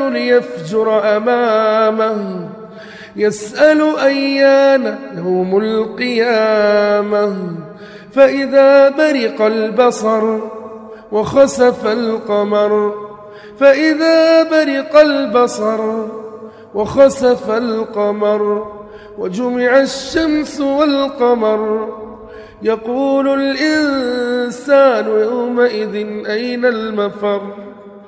ليفجر أمامه. يسأل أيان يوم القيامة. فإذا برق البصر وخسف القمر. فإذا برق البصر وخسف القمر. وجمع الشمس والقمر. يقول الإنسان يومئذ أين المفر؟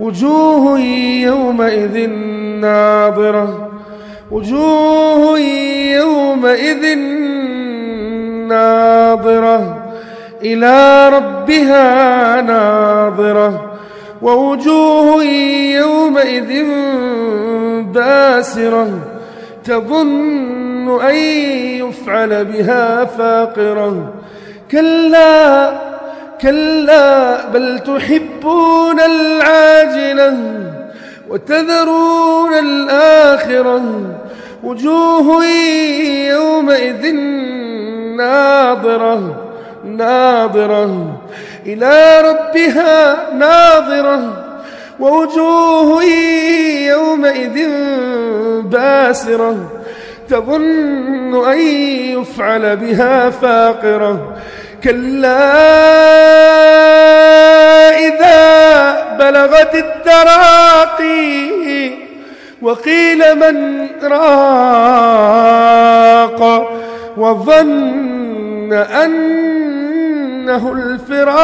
وجوه يومئذ ناظرة. وجوه يومئذ ناظرة. إلى ربها ناظرة. ووجوه يومئذ باسرة. تظن أن يفعل بها فاقرة. كلا كلا بل تحبون العاجلة وتذرون الآخرة وجوه يومئذ ناظرة ناظرة. إلى ربها ناظرة. ووجوه يومئذ باسرة. تظن أن يفعل بها فاقرة. كلا إذا بلغت التراقي وقيل من راق وظن أنه الفراق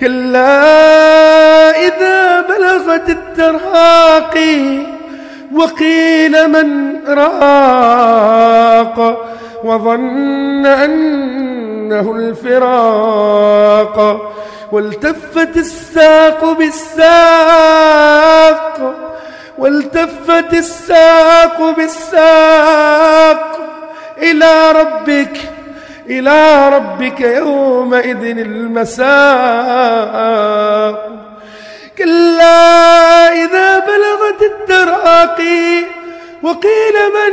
كلا إذا بلغت التراقي وقيل من راق وظن أنه الفراق والتفت الساق بالساق والتفت الساق بالساق إلى ربك إلى ربك يومئذ المساق كلا إذا بلغت التراقي وقيل من